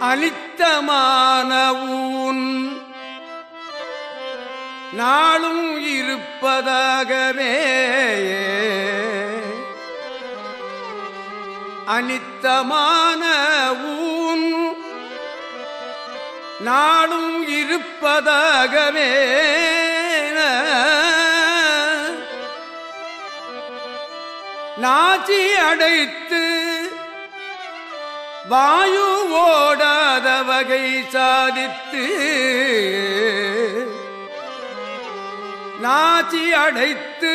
அனித்தமான ஊன். நாளும் இருப்பதாகவே அனித்தமான ஊன். நாளும் இருப்பதாகவே நாச்சி அடைத்து வாயு ஓடாத வகை சாதித்து நாச்சி அடைத்து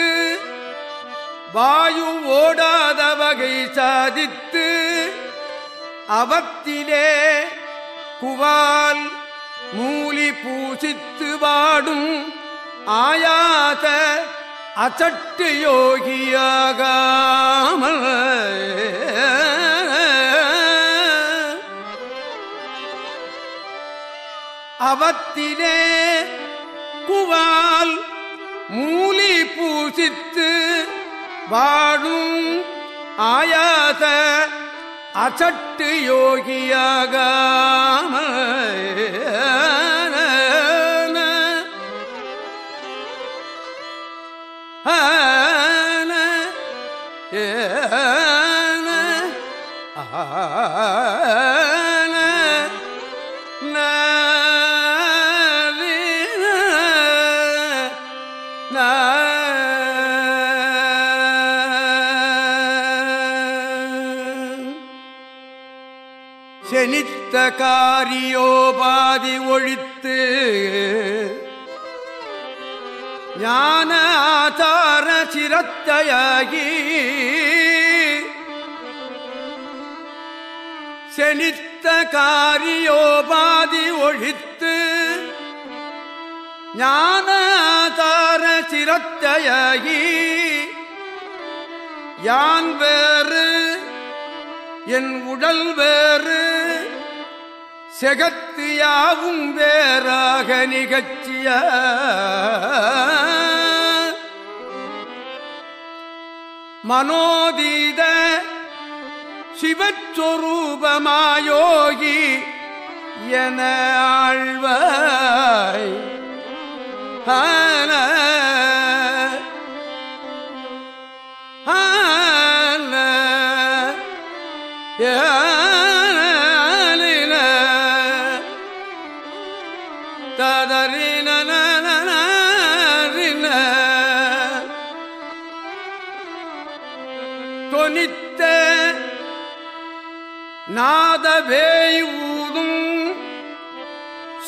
வாயு ஓடாத வகை சாதித்து அவத்திலே குவால் மூலி பூசித்து வாடும் ஆயாத அச்சட்டு யோகியாகா. வாழும் ஆயாத அச்சட்டு யோகியாக ஆன ஏன காரியோபாதி ஒழித்து ஞான ஆதார சிரத்தையாகி செனித்த காரியோபாதி ஒழித்து ஞானதார சிரத்தையாகி யான் வேறு என் உடல் வேறு செகத்து யாவும் வேறாக நிகழ்ச்சிய. மனோதீத சிவச்சொரூபமாயோகி என ஆழ்வாய். ஆன நாதவேய் ஊதும்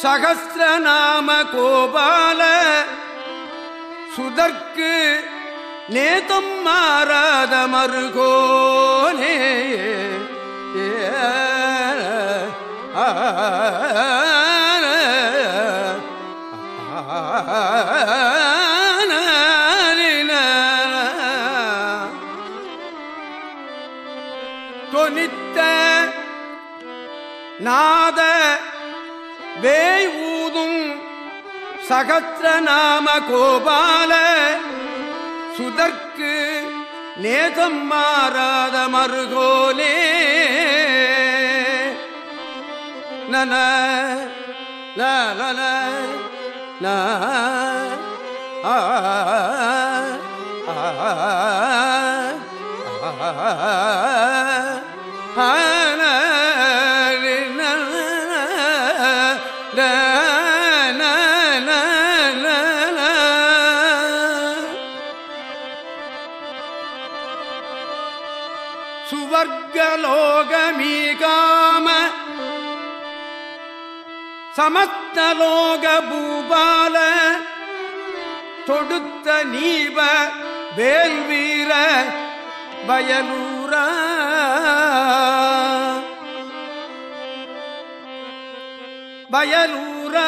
சகசிரநாம கோபால சுதற்கு நேதம் மாறாத மருகோனே. ஏ, தொனித்த நாத வேய் ஊதும் சகத்திரநாம கோபால சுதற்கு நேதம் மாறாத மருகோலே நன நன ந ஆ சுவர்கலோகமீகாம சமஸ்தலோக பூபால தொடுத்த நீப வேல்வீர வயலூரா. வயலூரா.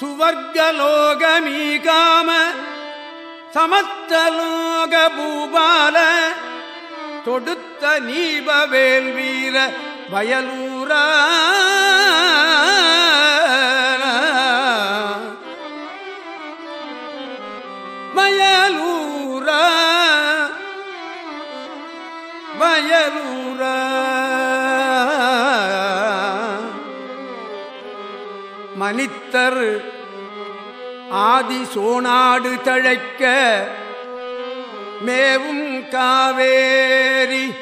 சுவர்கலோகமீகாம சமஸ்தலோக பூபால தொடுத்த நீபவேல் வீர வயலூரா. வயலூரா. வயலூரா. மனித்தர் ஆதி சோனாடு தழைக்க மேவும் காவேரி.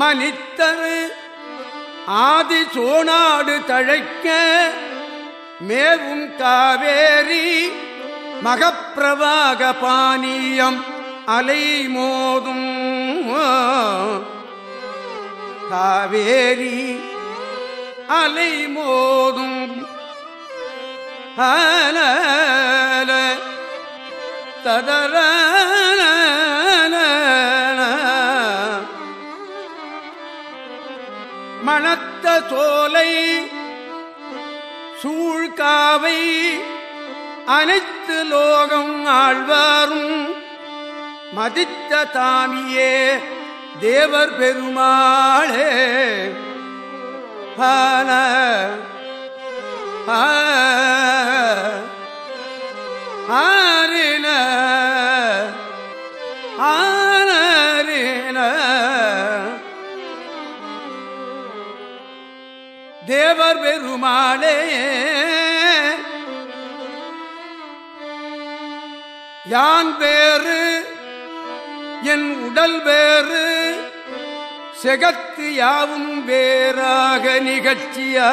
மனித்தரு ஆதி சோனாடு தழைக்க மேவும் காவேரி. மகப்பிரவாக பானியம் அலை மோதும். காவேரி அலை மோதும். ததர மணத்த சோலை சூழ்காவை அனைத்து லோகம் ஆழ்வாரும். மதித்த தாமியே தேவர் பெருமாளே பால ஆரின ஆரின தேவர் பெருமாளே யான் வேறு என் உடல் வேறு செகத்து யாவும் வேறாக நிகழ்ச்சியா?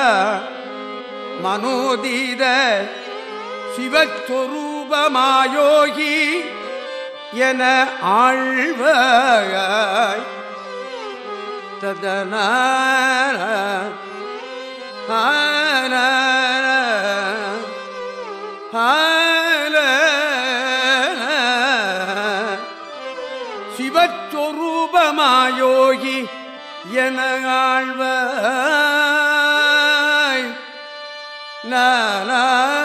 மனோதீத சிவஸ்வரூபமாயோகி என ஆழ்வாய் ததன சிவச்சொரூபமாயோகி என ஆழ்வாய் na na